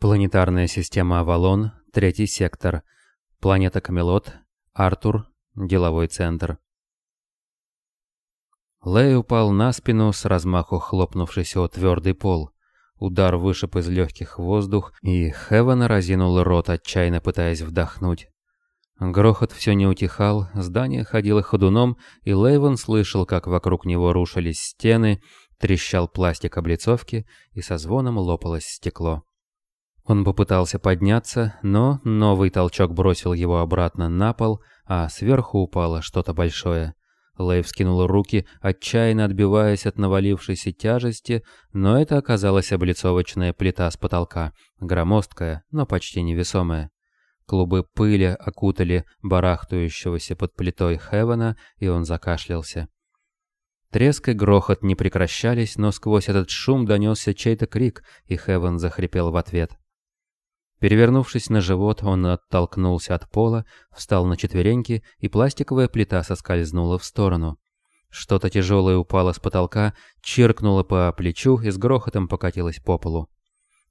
Планетарная система Авалон, третий сектор. Планета Камелот, Артур, деловой центр. Лэй упал на спину, с размаху хлопнувшись о твердый пол. Удар вышиб из легких воздух, и Хевен разинул рот, отчаянно пытаясь вдохнуть. Грохот все не утихал, здание ходило ходуном, и Лейвен слышал, как вокруг него рушились стены, трещал пластик облицовки, и со звоном лопалось стекло. Он попытался подняться, но новый толчок бросил его обратно на пол, а сверху упало что-то большое. Лейв скинул руки, отчаянно отбиваясь от навалившейся тяжести, но это оказалась облицовочная плита с потолка, громоздкая, но почти невесомая. Клубы пыли окутали барахтающегося под плитой Хевена, и он закашлялся. Треск и грохот не прекращались, но сквозь этот шум донесся чей-то крик, и Хевен захрипел в ответ. Перевернувшись на живот, он оттолкнулся от пола, встал на четвереньки, и пластиковая плита соскользнула в сторону. Что-то тяжелое упало с потолка, чиркнуло по плечу и с грохотом покатилось по полу.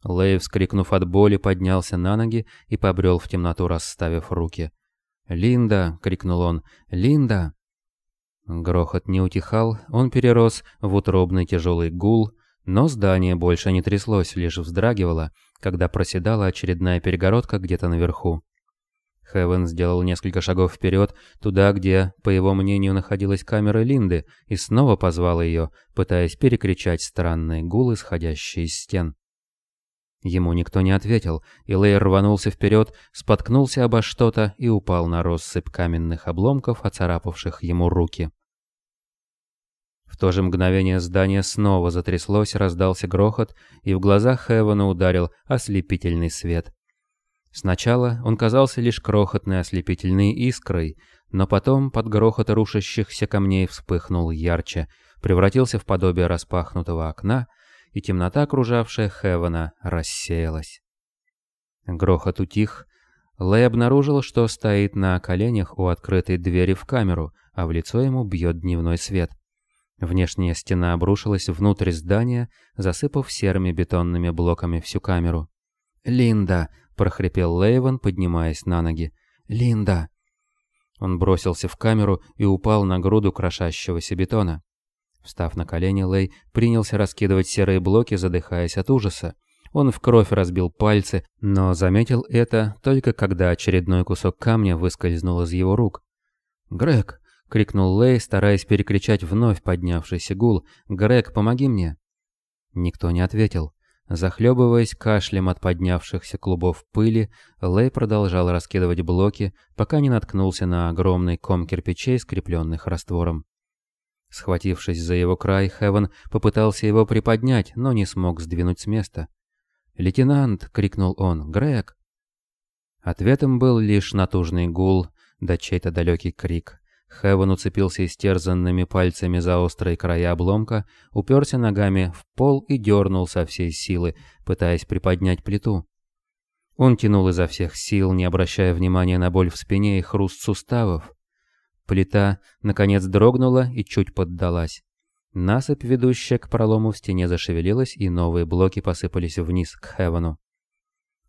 Лэй, вскрикнув от боли, поднялся на ноги и побрел в темноту, расставив руки. «Линда!» — крикнул он. «Линда!» Грохот не утихал, он перерос в утробный тяжелый гул, но здание больше не тряслось, лишь вздрагивало, когда проседала очередная перегородка где-то наверху. Хевен сделал несколько шагов вперед, туда, где, по его мнению, находилась камера Линды, и снова позвал ее, пытаясь перекричать странные гулы, исходящие из стен. Ему никто не ответил, и Лейер рванулся вперед, споткнулся обо что-то и упал на россыпь каменных обломков, оцарапавших ему руки. В то же мгновение здание снова затряслось, раздался грохот, и в глазах Хевена ударил ослепительный свет. Сначала он казался лишь крохотной ослепительной искрой, но потом под грохот рушащихся камней вспыхнул ярче, превратился в подобие распахнутого окна, и темнота, окружавшая Хевена, рассеялась. Грохот утих, Лэй обнаружил, что стоит на коленях у открытой двери в камеру, а в лицо ему бьет дневной свет. Внешняя стена обрушилась внутрь здания, засыпав серыми бетонными блоками всю камеру. «Линда!» — прохрипел Лейвен, поднимаясь на ноги. «Линда!» Он бросился в камеру и упал на груду крошащегося бетона. Встав на колени, Лей принялся раскидывать серые блоки, задыхаясь от ужаса. Он в кровь разбил пальцы, но заметил это только когда очередной кусок камня выскользнул из его рук. «Грег!» — крикнул Лэй, стараясь перекричать вновь поднявшийся гул. «Грег, помоги мне!» Никто не ответил. Захлебываясь кашлем от поднявшихся клубов пыли, Лэй продолжал раскидывать блоки, пока не наткнулся на огромный ком кирпичей, скрепленных раствором. Схватившись за его край, Хевен попытался его приподнять, но не смог сдвинуть с места. «Лейтенант!» — крикнул он. «Грег!» Ответом был лишь натужный гул, да чей-то далекий крик. Хевен уцепился истерзанными пальцами за острые края обломка, уперся ногами в пол и дернул со всей силы, пытаясь приподнять плиту. Он тянул изо всех сил, не обращая внимания на боль в спине и хруст суставов. Плита, наконец, дрогнула и чуть поддалась. Насыпь, ведущая к пролому в стене, зашевелилась, и новые блоки посыпались вниз к Хевену.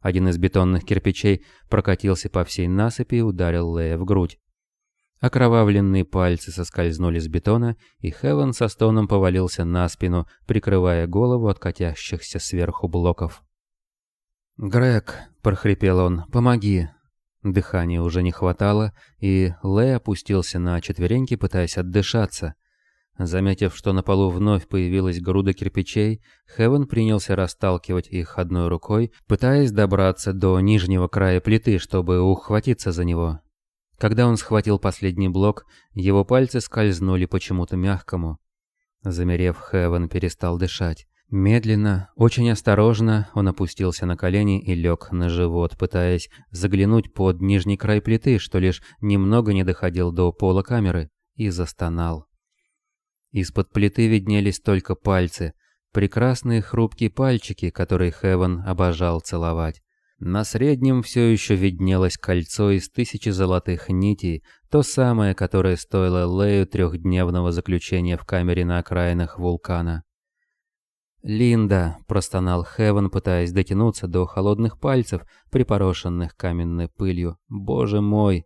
Один из бетонных кирпичей прокатился по всей насыпи и ударил Лея в грудь. Окровавленные пальцы соскользнули с бетона, и Хевен со стоном повалился на спину, прикрывая голову от катящихся сверху блоков. «Грег», — прохрипел он, — «помоги». Дыхания уже не хватало, и Лэй опустился на четвереньки, пытаясь отдышаться. Заметив, что на полу вновь появилась груда кирпичей, Хевен принялся расталкивать их одной рукой, пытаясь добраться до нижнего края плиты, чтобы ухватиться за него. Когда он схватил последний блок, его пальцы скользнули почему-то мягкому. Замерев, Хевен перестал дышать. Медленно, очень осторожно он опустился на колени и лег на живот, пытаясь заглянуть под нижний край плиты, что лишь немного не доходил до пола камеры, и застонал. Из-под плиты виднелись только пальцы, прекрасные хрупкие пальчики, которые Хевен обожал целовать. На среднем все еще виднелось кольцо из тысячи золотых нитей, то самое, которое стоило Лею трехдневного заключения в камере на окраинах вулкана. «Линда!» – простонал Хевен, пытаясь дотянуться до холодных пальцев, припорошенных каменной пылью. «Боже мой!»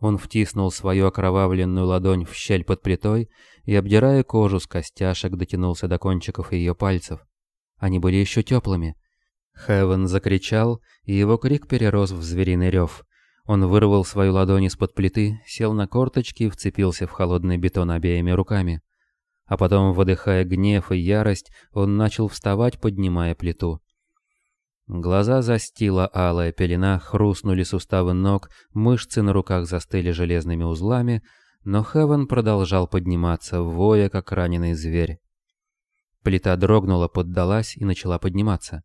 Он втиснул свою окровавленную ладонь в щель под плитой и, обдирая кожу с костяшек, дотянулся до кончиков ее пальцев. Они были еще теплыми. Хевен закричал, и его крик перерос в звериный рев. Он вырвал свою ладонь из-под плиты, сел на корточки и вцепился в холодный бетон обеими руками. А потом, выдыхая гнев и ярость, он начал вставать, поднимая плиту. Глаза застила алая пелена, хрустнули суставы ног, мышцы на руках застыли железными узлами, но Хевен продолжал подниматься, воя, как раненый зверь. Плита дрогнула, поддалась и начала подниматься.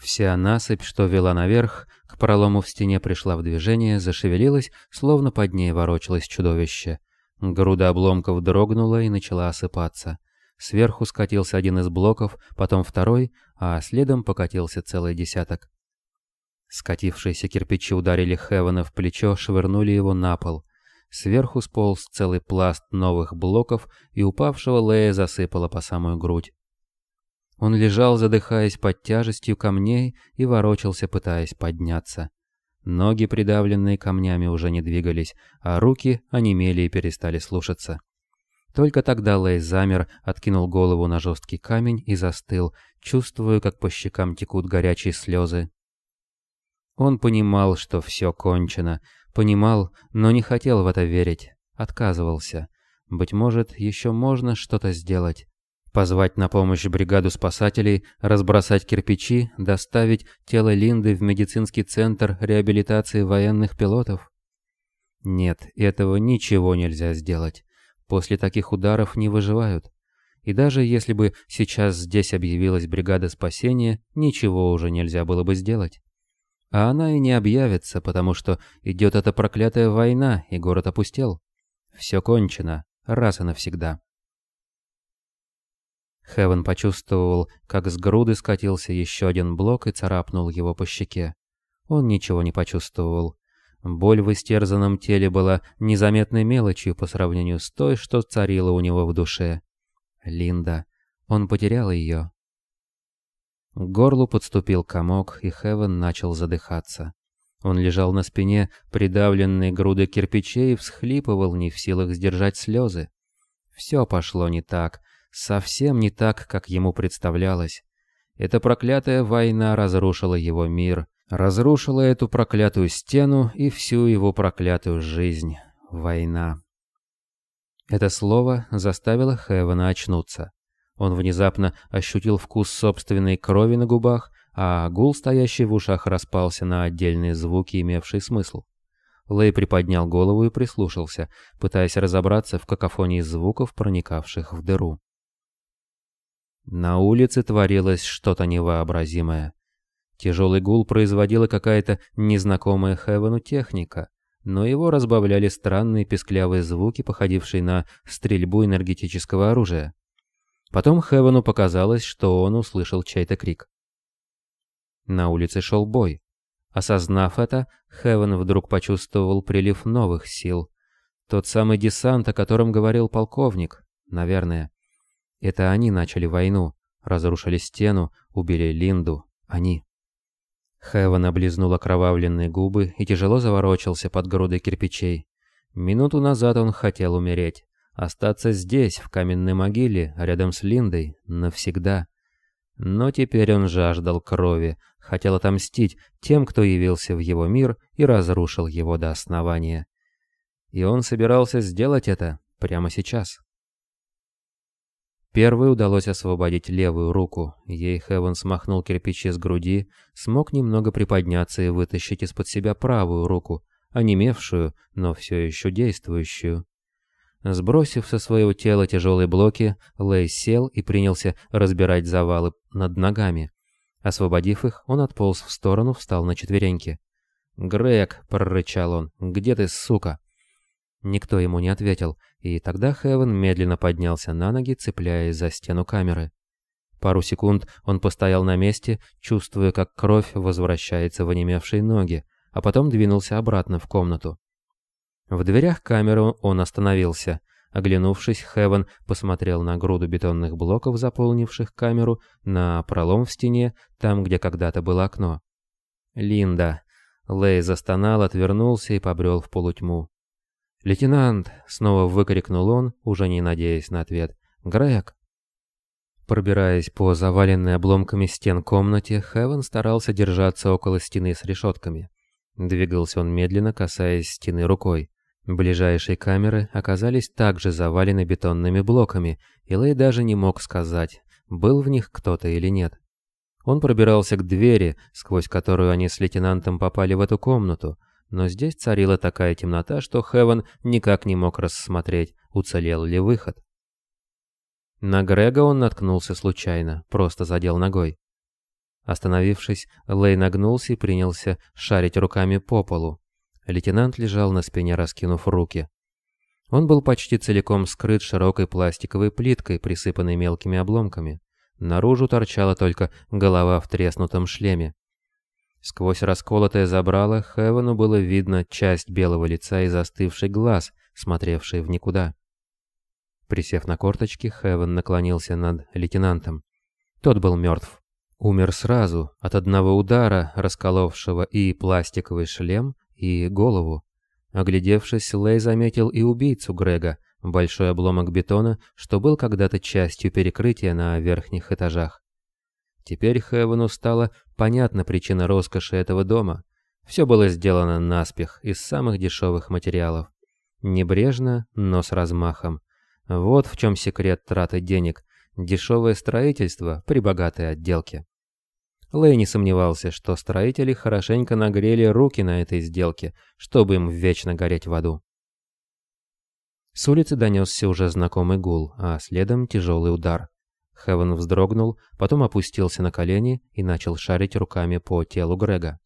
Вся насыпь, что вела наверх, к пролому в стене пришла в движение, зашевелилась, словно под ней ворочалось чудовище. Груда обломков дрогнула и начала осыпаться. Сверху скатился один из блоков, потом второй, а следом покатился целый десяток. Скатившиеся кирпичи ударили Хевена в плечо, швырнули его на пол. Сверху сполз целый пласт новых блоков, и упавшего Лея засыпало по самую грудь. Он лежал, задыхаясь под тяжестью камней, и ворочался, пытаясь подняться. Ноги, придавленные камнями, уже не двигались, а руки онемели и перестали слушаться. Только тогда Лэй замер, откинул голову на жесткий камень и застыл, чувствуя, как по щекам текут горячие слезы. Он понимал, что все кончено, понимал, но не хотел в это верить, отказывался. Быть может, еще можно что-то сделать. Позвать на помощь бригаду спасателей, разбросать кирпичи, доставить тело Линды в медицинский центр реабилитации военных пилотов? Нет, этого ничего нельзя сделать. После таких ударов не выживают. И даже если бы сейчас здесь объявилась бригада спасения, ничего уже нельзя было бы сделать. А она и не объявится, потому что идет эта проклятая война, и город опустел. Все кончено, раз и навсегда. Хевен почувствовал, как с груды скатился еще один блок и царапнул его по щеке. Он ничего не почувствовал. Боль в истерзанном теле была незаметной мелочью по сравнению с той, что царила у него в душе. Линда. Он потерял ее. К горлу подступил комок, и Хевен начал задыхаться. Он лежал на спине, придавленный грудой кирпичей, и всхлипывал, не в силах сдержать слезы. Все пошло не так, совсем не так, как ему представлялось. Эта проклятая война разрушила его мир, разрушила эту проклятую стену и всю его проклятую жизнь. Война. Это слово заставило Хевена очнуться. Он внезапно ощутил вкус собственной крови на губах, а гул, стоящий в ушах, распался на отдельные звуки, имевшие смысл. Лэй приподнял голову и прислушался, пытаясь разобраться в какофонии звуков, проникавших в дыру. На улице творилось что-то невообразимое. Тяжелый гул производила какая-то незнакомая Хевену техника, но его разбавляли странные песклявые звуки, походившие на стрельбу энергетического оружия. Потом Хевену показалось, что он услышал чей-то крик. На улице шел бой. Осознав это, Хевен вдруг почувствовал прилив новых сил. Тот самый десант, о котором говорил полковник, наверное. Это они начали войну, разрушили стену, убили Линду. Они. Хевен облизнул окровавленные губы и тяжело заворочился под грудой кирпичей. Минуту назад он хотел умереть. Остаться здесь, в каменной могиле, рядом с Линдой, навсегда. Но теперь он жаждал крови, хотел отомстить тем, кто явился в его мир и разрушил его до основания. И он собирался сделать это прямо сейчас. Первой удалось освободить левую руку. Ей Хевен смахнул кирпичи с груди, смог немного приподняться и вытащить из-под себя правую руку, онемевшую, но все еще действующую. Сбросив со своего тела тяжелые блоки, Лэй сел и принялся разбирать завалы над ногами. Освободив их, он отполз в сторону, встал на четвереньки. «Грег!» — прорычал он. «Где ты, сука?» Никто ему не ответил, и тогда Хевен медленно поднялся на ноги, цепляясь за стену камеры. Пару секунд он постоял на месте, чувствуя, как кровь возвращается в онемевшие ноги, а потом двинулся обратно в комнату. В дверях камеры он остановился. Оглянувшись, Хевен посмотрел на груду бетонных блоков, заполнивших камеру, на пролом в стене, там, где когда-то было окно. «Линда!» Лей застонал, отвернулся и побрел в полутьму. «Лейтенант!» — снова выкрикнул он, уже не надеясь на ответ. «Грег!» Пробираясь по заваленной обломками стен комнате, Хевен старался держаться около стены с решетками. Двигался он медленно, касаясь стены рукой. Ближайшие камеры оказались также завалены бетонными блоками, и Лей даже не мог сказать, был в них кто-то или нет. Он пробирался к двери, сквозь которую они с лейтенантом попали в эту комнату, но здесь царила такая темнота, что Хевен никак не мог рассмотреть, уцелел ли выход. На Грега он наткнулся случайно, просто задел ногой. Остановившись, Лей нагнулся и принялся шарить руками по полу. Лейтенант лежал на спине, раскинув руки. Он был почти целиком скрыт широкой пластиковой плиткой, присыпанной мелкими обломками. Наружу торчала только голова в треснутом шлеме. Сквозь расколотое забрало Хевену было видно часть белого лица и застывший глаз, смотревший в никуда. Присев на корточки, Хевен наклонился над лейтенантом. Тот был мертв. Умер сразу, от одного удара, расколовшего и пластиковый шлем, и голову. Оглядевшись, Лей заметил и убийцу Грега, большой обломок бетона, что был когда-то частью перекрытия на верхних этажах. Теперь Хевену стала понятна причина роскоши этого дома. Все было сделано наспех, из самых дешевых материалов. Небрежно, но с размахом. Вот в чем секрет траты денег. Дешевое строительство при богатой отделке. Лэй не сомневался, что строители хорошенько нагрели руки на этой сделке, чтобы им вечно гореть в аду. С улицы донесся уже знакомый гул, а следом тяжелый удар. Хевен вздрогнул, потом опустился на колени и начал шарить руками по телу Грега.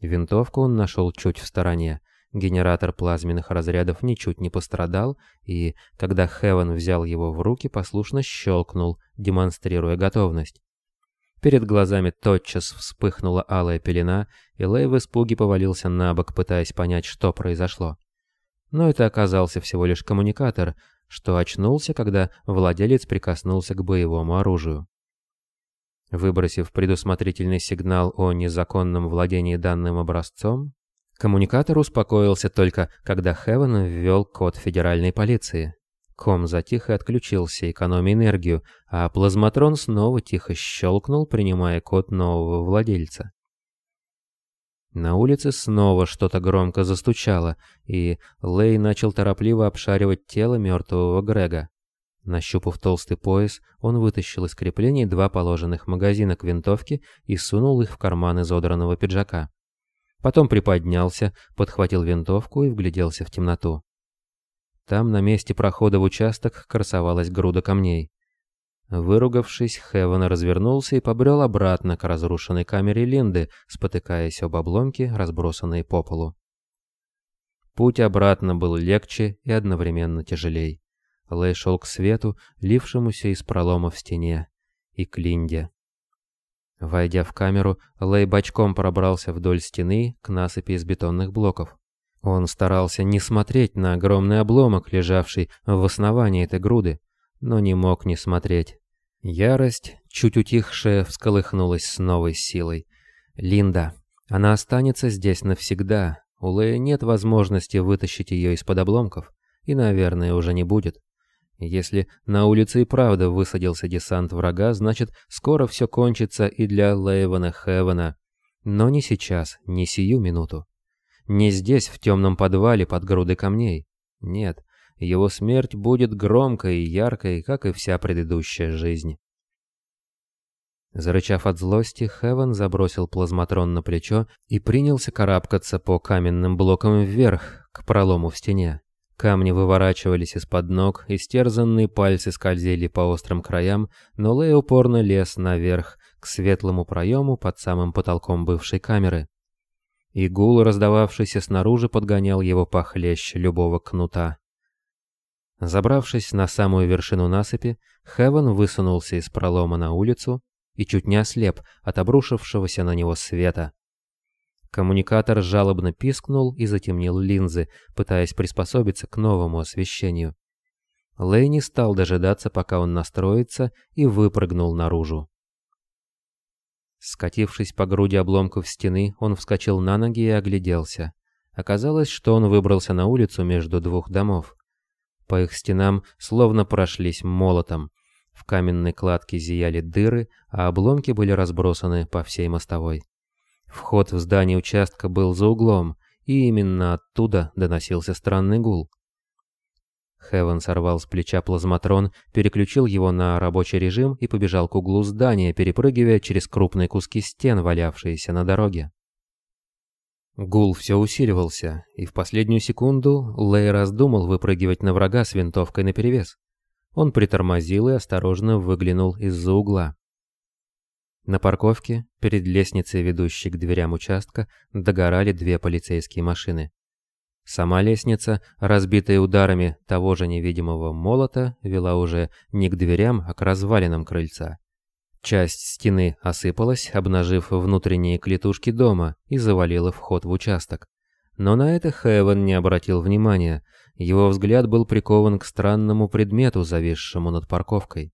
Винтовку он нашел чуть в стороне. Генератор плазменных разрядов ничуть не пострадал, и, когда Хевен взял его в руки, послушно щелкнул, демонстрируя готовность. Перед глазами тотчас вспыхнула алая пелена, и Лэй в испуге повалился на бок, пытаясь понять, что произошло. Но это оказался всего лишь коммуникатор, что очнулся, когда владелец прикоснулся к боевому оружию. Выбросив предусмотрительный сигнал о незаконном владении данным образцом, коммуникатор успокоился только, когда Хевен ввел код федеральной полиции. Ком затих и отключился, экономя энергию, а плазматрон снова тихо щелкнул, принимая код нового владельца. На улице снова что-то громко застучало, и Лей начал торопливо обшаривать тело мертвого Грега. Нащупав толстый пояс, он вытащил из креплений два положенных магазина к винтовке и сунул их в карман изодранного пиджака. Потом приподнялся, подхватил винтовку и вгляделся в темноту. Там, на месте прохода в участок, красовалась груда камней. Выругавшись, Хевен развернулся и побрел обратно к разрушенной камере Линды, спотыкаясь об обломки, разбросанные по полу. Путь обратно был легче и одновременно тяжелей. Лэй шел к свету, лившемуся из пролома в стене, и к Линде. Войдя в камеру, Лэй бочком пробрался вдоль стены к насыпи из бетонных блоков. Он старался не смотреть на огромный обломок, лежавший в основании этой груды, но не мог не смотреть. Ярость, чуть утихшая, всколыхнулась с новой силой. Линда. Она останется здесь навсегда. У Лея нет возможности вытащить ее из-под обломков. И, наверное, уже не будет. Если на улице и правда высадился десант врага, значит, скоро все кончится и для Лейвана Хевена. Но не сейчас, не сию минуту. Не здесь, в темном подвале под грудой камней. Нет, его смерть будет громкой и яркой, как и вся предыдущая жизнь. Зарычав от злости, Хевен забросил плазматрон на плечо и принялся карабкаться по каменным блокам вверх, к пролому в стене. Камни выворачивались из-под ног, истерзанные пальцы скользили по острым краям, но Лэй упорно лез наверх, к светлому проему под самым потолком бывшей камеры и гул, раздававшийся снаружи, подгонял его похлеще любого кнута. Забравшись на самую вершину насыпи, Хевен высунулся из пролома на улицу и чуть не ослеп от обрушившегося на него света. Коммуникатор жалобно пискнул и затемнил линзы, пытаясь приспособиться к новому освещению. Лэй стал дожидаться, пока он настроится, и выпрыгнул наружу. Скатившись по груди обломков стены, он вскочил на ноги и огляделся. Оказалось, что он выбрался на улицу между двух домов. По их стенам словно прошлись молотом. В каменной кладке зияли дыры, а обломки были разбросаны по всей мостовой. Вход в здание участка был за углом, и именно оттуда доносился странный гул. Хевен сорвал с плеча плазматрон, переключил его на рабочий режим и побежал к углу здания, перепрыгивая через крупные куски стен, валявшиеся на дороге. Гул все усиливался, и в последнюю секунду Лэй раздумал выпрыгивать на врага с винтовкой наперевес. Он притормозил и осторожно выглянул из-за угла. На парковке, перед лестницей, ведущей к дверям участка, догорали две полицейские машины. Сама лестница, разбитая ударами того же невидимого молота, вела уже не к дверям, а к развалинам крыльца. Часть стены осыпалась, обнажив внутренние клетушки дома и завалила вход в участок. Но на это Хэвен не обратил внимания. Его взгляд был прикован к странному предмету, зависшему над парковкой.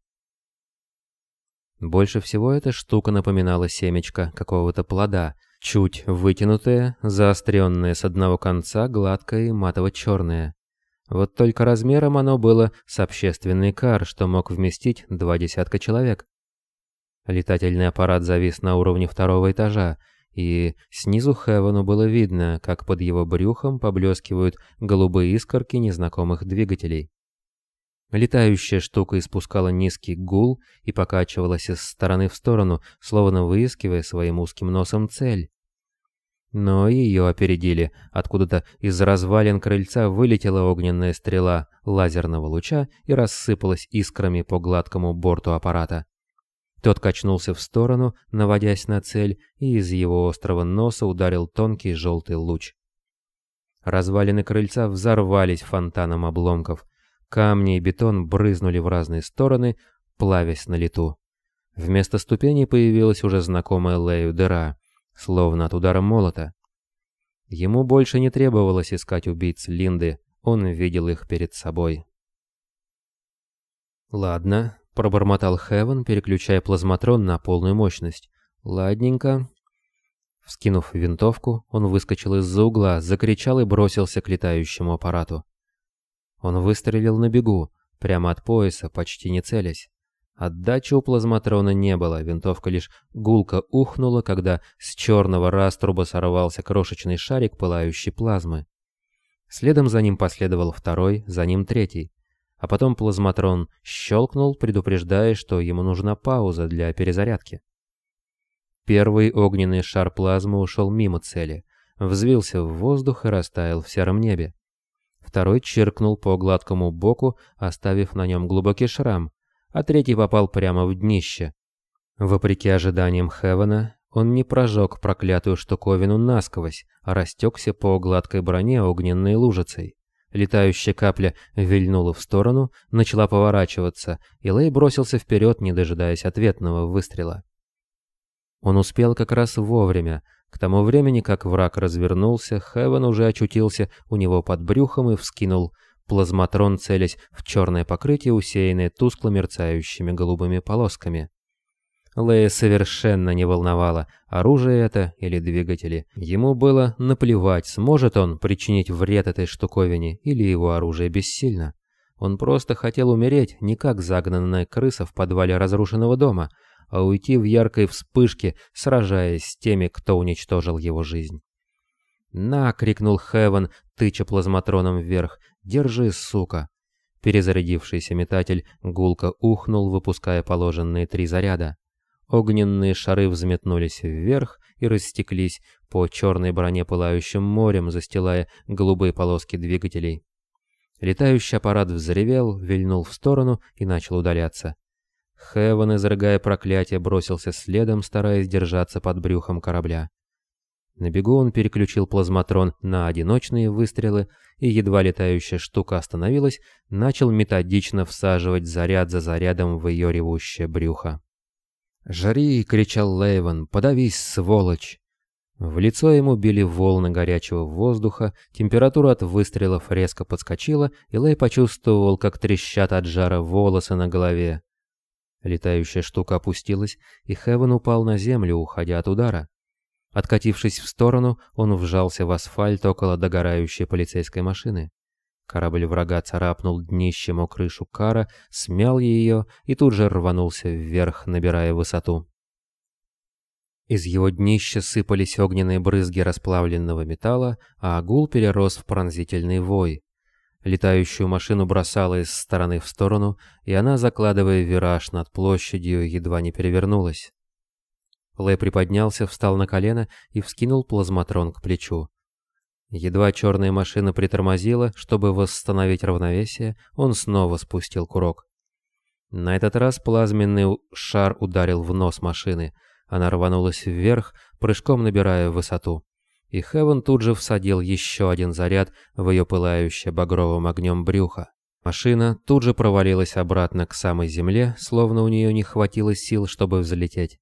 Больше всего эта штука напоминала семечко какого-то плода — Чуть вытянутое, заостренное с одного конца, гладкое и матово-черное. Вот только размером оно было с общественный кар, что мог вместить два десятка человек. Летательный аппарат завис на уровне второго этажа, и снизу Хевену было видно, как под его брюхом поблескивают голубые искорки незнакомых двигателей. Летающая штука испускала низкий гул и покачивалась из стороны в сторону, словно выискивая своим узким носом цель. Но ее опередили. Откуда-то из развалин крыльца вылетела огненная стрела лазерного луча и рассыпалась искрами по гладкому борту аппарата. Тот качнулся в сторону, наводясь на цель, и из его острого носа ударил тонкий желтый луч. Развалины крыльца взорвались фонтаном обломков. Камни и бетон брызнули в разные стороны, плавясь на лету. Вместо ступеней появилась уже знакомая Лею дыра, словно от удара молота. Ему больше не требовалось искать убийц Линды, он видел их перед собой. «Ладно», — пробормотал Хевен, переключая плазматрон на полную мощность. «Ладненько». Вскинув винтовку, он выскочил из-за угла, закричал и бросился к летающему аппарату. Он выстрелил на бегу, прямо от пояса, почти не целясь. Отдачи у плазматрона не было, винтовка лишь гулко ухнула, когда с черного раструба сорвался крошечный шарик пылающей плазмы. Следом за ним последовал второй, за ним третий. А потом плазматрон щелкнул, предупреждая, что ему нужна пауза для перезарядки. Первый огненный шар плазмы ушел мимо цели, взвился в воздух и растаял в сером небе. Второй чиркнул по гладкому боку, оставив на нем глубокий шрам, а третий попал прямо в днище. Вопреки ожиданиям Хевена, он не прожег проклятую штуковину насквозь, а растекся по гладкой броне огненной лужицей. Летающая капля вильнула в сторону, начала поворачиваться, и Лей бросился вперед, не дожидаясь ответного выстрела. Он успел как раз вовремя, к тому времени, как враг развернулся, Хевен уже очутился у него под брюхом и вскинул плазматрон, целясь в черное покрытие, усеянное тускло мерцающими голубыми полосками. Лея совершенно не волновало, оружие это или двигатели. Ему было наплевать, сможет он причинить вред этой штуковине или его оружие бессильно. Он просто хотел умереть, не как загнанная крыса в подвале разрушенного дома, а уйти в яркой вспышке, сражаясь с теми, кто уничтожил его жизнь. «На!» — крикнул Хевен, тыча плазматроном вверх. «Держи, сука!» Перезарядившийся метатель гулко ухнул, выпуская положенные три заряда. Огненные шары взметнулись вверх и растеклись по черной броне пылающим морем, застилая голубые полоски двигателей. Летающий аппарат взревел, вильнул в сторону и начал удаляться. Хевен, изрыгая проклятие, бросился следом, стараясь держаться под брюхом корабля. На бегу он переключил плазматрон на одиночные выстрелы, и едва летающая штука остановилась, начал методично всаживать заряд за зарядом в ее ревущее брюхо. «Жари!» — кричал Лейвен. «Подавись, сволочь!» В лицо ему били волны горячего воздуха, температура от выстрелов резко подскочила, и Лэй почувствовал, как трещат от жара волосы на голове. Летающая штука опустилась, и Хевен упал на землю, уходя от удара. Откатившись в сторону, он вжался в асфальт около догорающей полицейской машины. Корабль врага царапнул днищем о крышу кара, смял ее и тут же рванулся вверх, набирая высоту. Из его днища сыпались огненные брызги расплавленного металла, а гул перерос в пронзительный вой. Летающую машину бросала из стороны в сторону, и она, закладывая вираж над площадью, едва не перевернулась. Лэй приподнялся, встал на колено и вскинул плазматрон к плечу. Едва черная машина притормозила, чтобы восстановить равновесие, он снова спустил курок. На этот раз плазменный шар ударил в нос машины. Она рванулась вверх, прыжком набирая высоту и Хевен тут же всадил еще один заряд в ее пылающее багровым огнем брюхо. Машина тут же провалилась обратно к самой земле, словно у нее не хватило сил, чтобы взлететь.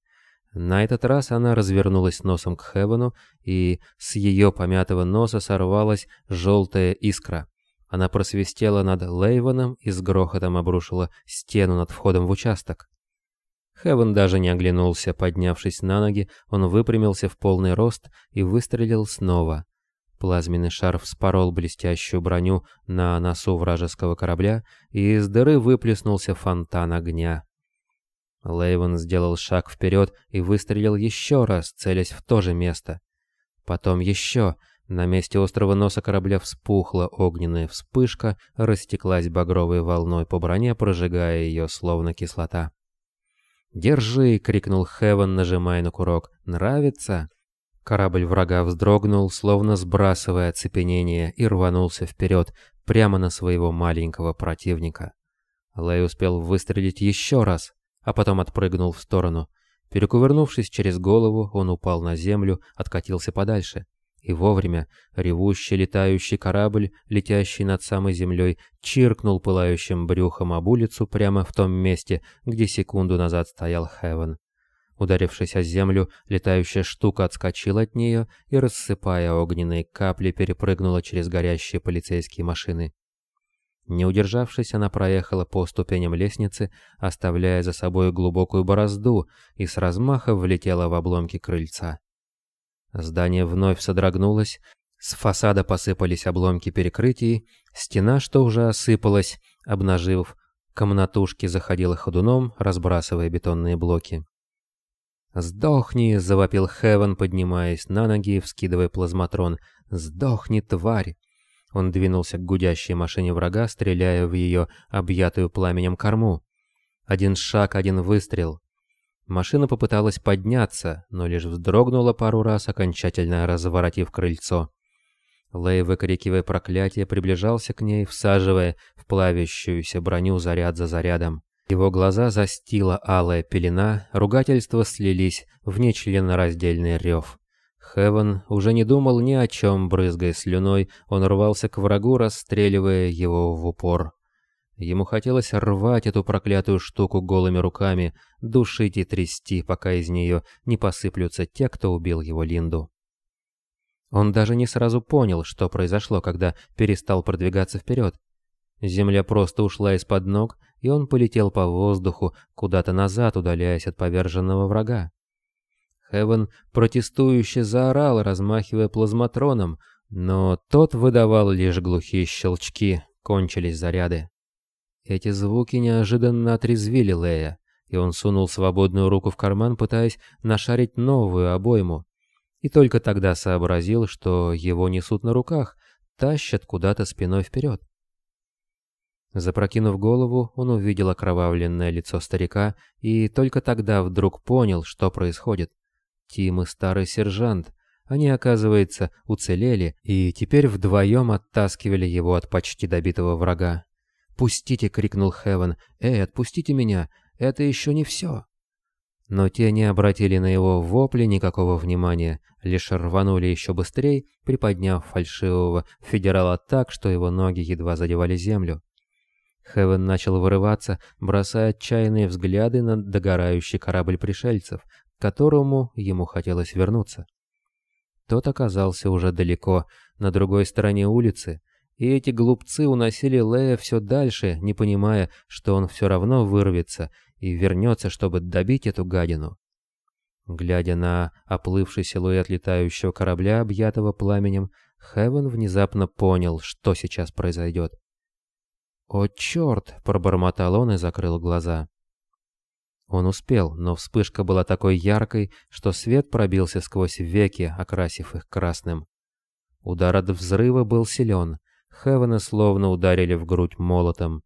На этот раз она развернулась носом к Хевену, и с ее помятого носа сорвалась желтая искра. Она просвистела над Лейвоном и с грохотом обрушила стену над входом в участок. Хевен даже не оглянулся, поднявшись на ноги, он выпрямился в полный рост и выстрелил снова. Плазменный шар вспорол блестящую броню на носу вражеского корабля, и из дыры выплеснулся фонтан огня. Лейвен сделал шаг вперед и выстрелил еще раз, целясь в то же место. Потом еще. На месте острого носа корабля вспухла огненная вспышка, растеклась багровой волной по броне, прожигая ее словно кислота. «Держи!» — крикнул Хевен, нажимая на курок. «Нравится?» Корабль врага вздрогнул, словно сбрасывая оцепенение, и рванулся вперед, прямо на своего маленького противника. Лэй успел выстрелить еще раз, а потом отпрыгнул в сторону. Перекувырнувшись через голову, он упал на землю, откатился подальше. И вовремя ревущий летающий корабль, летящий над самой землей, чиркнул пылающим брюхом об улицу прямо в том месте, где секунду назад стоял Хевен. Ударившись о землю, летающая штука отскочила от нее и, рассыпая огненные капли, перепрыгнула через горящие полицейские машины. Не удержавшись, она проехала по ступеням лестницы, оставляя за собой глубокую борозду, и с размаха влетела в обломки крыльца. Здание вновь содрогнулось, с фасада посыпались обломки перекрытий, стена, что уже осыпалась, обнажив комнатушки, заходила ходуном, разбрасывая бетонные блоки. «Сдохни!» — завопил Хевен, поднимаясь на ноги и вскидывая плазматрон. «Сдохни, тварь!» Он двинулся к гудящей машине врага, стреляя в ее объятую пламенем корму. Один шаг, один выстрел. Машина попыталась подняться, но лишь вздрогнула пару раз, окончательно разворотив крыльцо. Лэй, выкрикивая проклятие, приближался к ней, всаживая в плавящуюся броню заряд за зарядом. Его глаза застила алая пелена, ругательства слились в нечленораздельный рев. Хевен уже не думал ни о чем, брызгая слюной, он рвался к врагу, расстреливая его в упор. Ему хотелось рвать эту проклятую штуку голыми руками, душить и трясти, пока из нее не посыплются те, кто убил его Линду. Он даже не сразу понял, что произошло, когда перестал продвигаться вперед. Земля просто ушла из-под ног, и он полетел по воздуху, куда-то назад, удаляясь от поверженного врага. Хевен протестующе заорал, размахивая плазматроном, но тот выдавал лишь глухие щелчки, кончились заряды. Эти звуки неожиданно отрезвили Лея, и он сунул свободную руку в карман, пытаясь нашарить новую обойму. И только тогда сообразил, что его несут на руках, тащат куда-то спиной вперед. Запрокинув голову, он увидел окровавленное лицо старика и только тогда вдруг понял, что происходит. Тим и старый сержант, они, оказывается, уцелели и теперь вдвоем оттаскивали его от почти добитого врага. «Пустите!» — крикнул Хевен. «Эй, отпустите меня! Это еще не все!» Но те не обратили на его вопли никакого внимания, лишь рванули еще быстрее, приподняв фальшивого федерала так, что его ноги едва задевали землю. Хевен начал вырываться, бросая отчаянные взгляды на догорающий корабль пришельцев, к которому ему хотелось вернуться. Тот оказался уже далеко, на другой стороне улицы, и эти глупцы уносили Лея все дальше, не понимая, что он все равно вырвется и вернется, чтобы добить эту гадину. Глядя на оплывший силуэт летающего корабля, объятого пламенем, Хевен внезапно понял, что сейчас произойдет. «О, черт!» — пробормотал он и закрыл глаза. Он успел, но вспышка была такой яркой, что свет пробился сквозь веки, окрасив их красным. Удар от взрыва был силен. Хевена словно ударили в грудь молотом.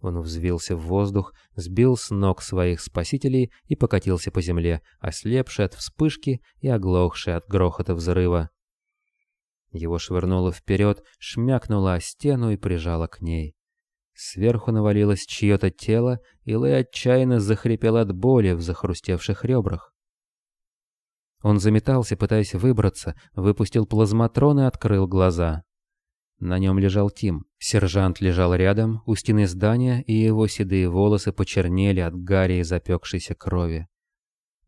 Он взвился в воздух, сбил с ног своих спасителей и покатился по земле, ослепший от вспышки и оглохший от грохота взрыва. Его швырнуло вперед, шмякнуло о стену и прижало к ней. Сверху навалилось чье-то тело, и Лэй отчаянно захрипел от боли в захрустевших ребрах. Он заметался, пытаясь выбраться, выпустил плазматрон и открыл глаза. На нем лежал Тим. Сержант лежал рядом, у стены здания, и его седые волосы почернели от гари и запекшейся крови.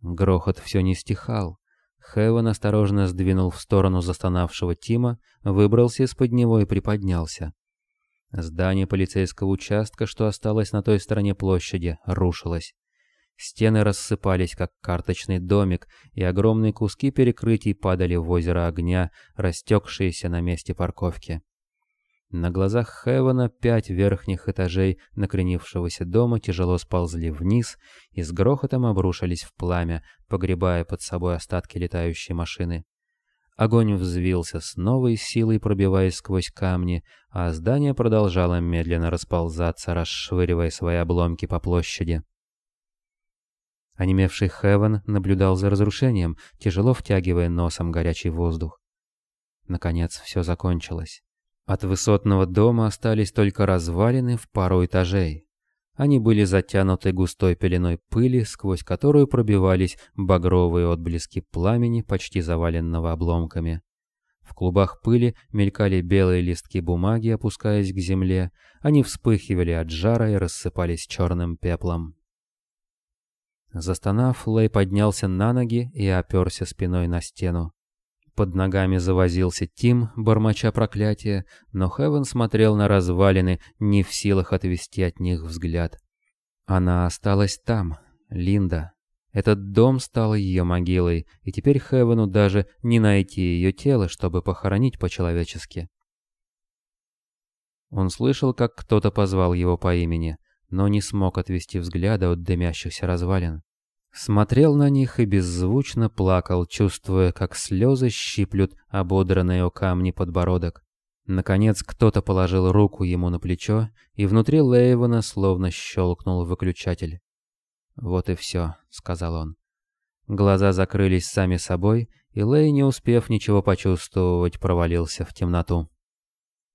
Грохот все не стихал. Хэвен осторожно сдвинул в сторону застонавшего Тима, выбрался из-под него и приподнялся. Здание полицейского участка, что осталось на той стороне площади, рушилось. Стены рассыпались, как карточный домик, и огромные куски перекрытий падали в озеро огня, растекшиеся на месте парковки. На глазах Хевена пять верхних этажей накренившегося дома тяжело сползли вниз и с грохотом обрушились в пламя, погребая под собой остатки летающей машины. Огонь взвился с новой силой, пробиваясь сквозь камни, а здание продолжало медленно расползаться, расшвыривая свои обломки по площади. Онемевший Хевен наблюдал за разрушением, тяжело втягивая носом горячий воздух. Наконец все закончилось. От высотного дома остались только развалины в пару этажей. Они были затянуты густой пеленой пыли, сквозь которую пробивались багровые отблески пламени, почти заваленного обломками. В клубах пыли мелькали белые листки бумаги, опускаясь к земле. Они вспыхивали от жара и рассыпались черным пеплом. Застонав, Лэй поднялся на ноги и оперся спиной на стену. Под ногами завозился Тим, бормоча проклятия, но Хевен смотрел на развалины, не в силах отвести от них взгляд. Она осталась там, Линда. Этот дом стал ее могилой, и теперь Хевену даже не найти ее тело, чтобы похоронить по-человечески. Он слышал, как кто-то позвал его по имени, но не смог отвести взгляда от дымящихся развалин. Смотрел на них и беззвучно плакал, чувствуя, как слезы щиплют ободранные о камни подбородок. Наконец кто-то положил руку ему на плечо, и внутри Лейвена словно щелкнул выключатель. «Вот и все», — сказал он. Глаза закрылись сами собой, и Лей, не успев ничего почувствовать, провалился в темноту.